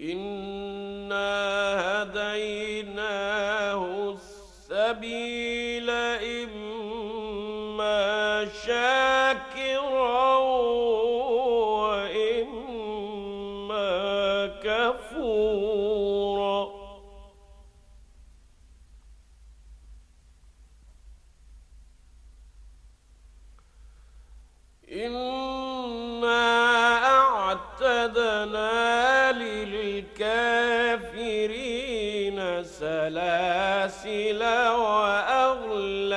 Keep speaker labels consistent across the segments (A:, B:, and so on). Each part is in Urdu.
A: إن سلاسل وأغلالا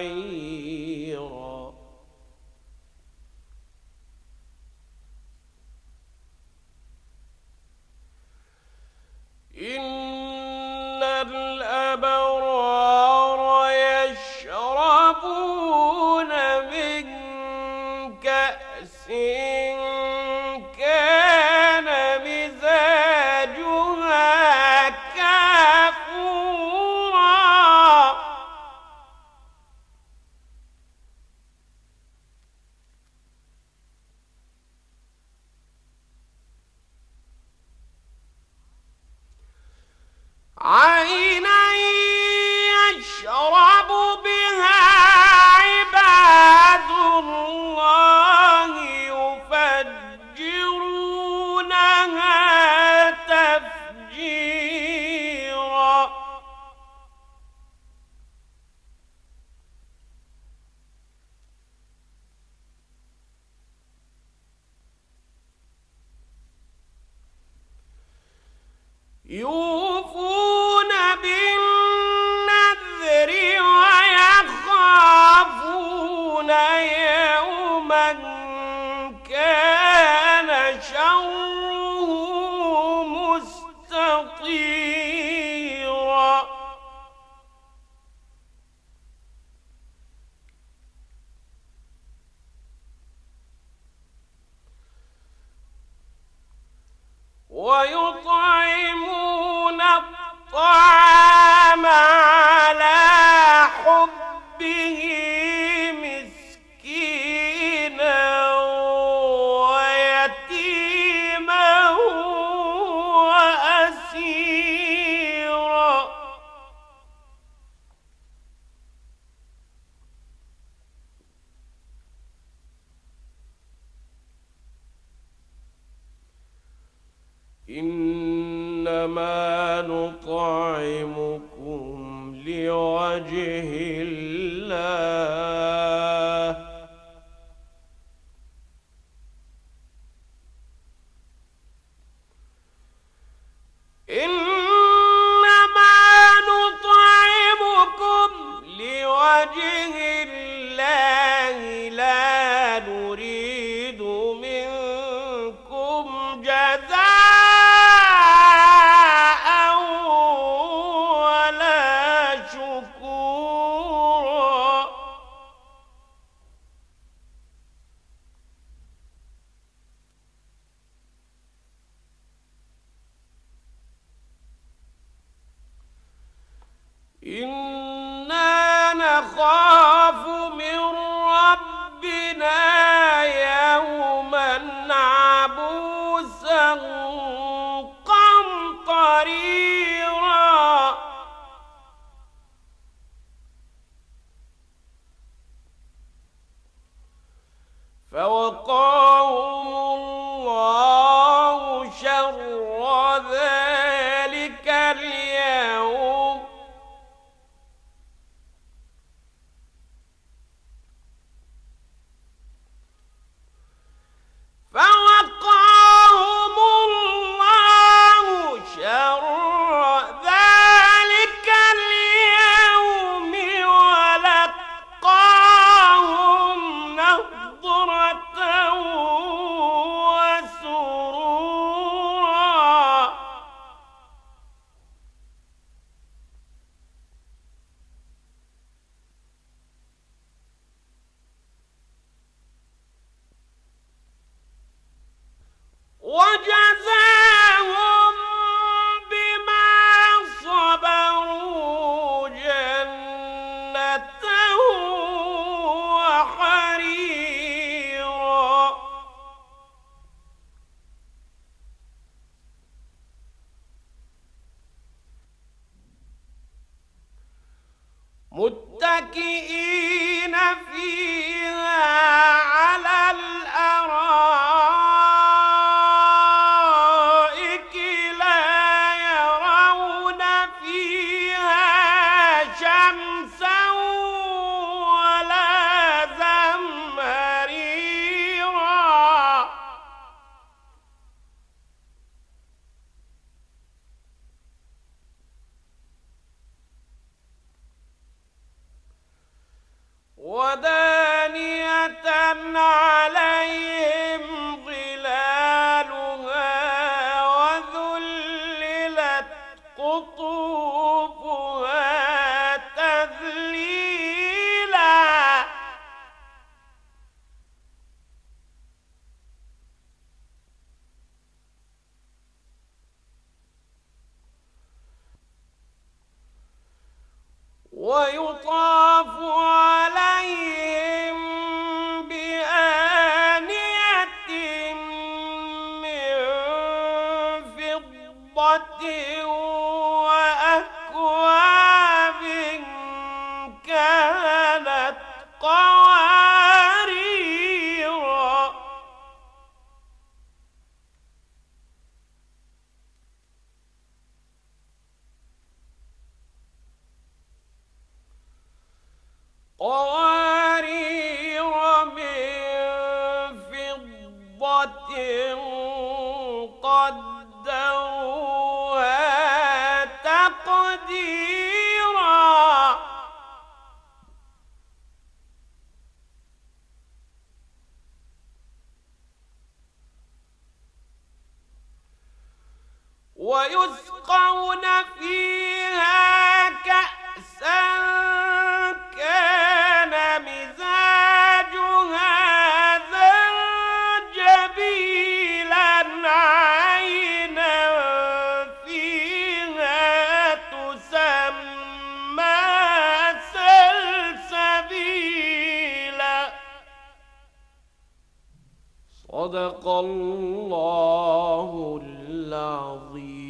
A: وسعيرا إن الأبرار عينا يشرب بها عباد الله يفجرونها تفجيرا. الطعام إنما نطعمكم لوجه الله. إنما نطعمكم لوجه الله. لا فوقاهم متكئين فيها وَيُ جی۔ صدق الله العظيم.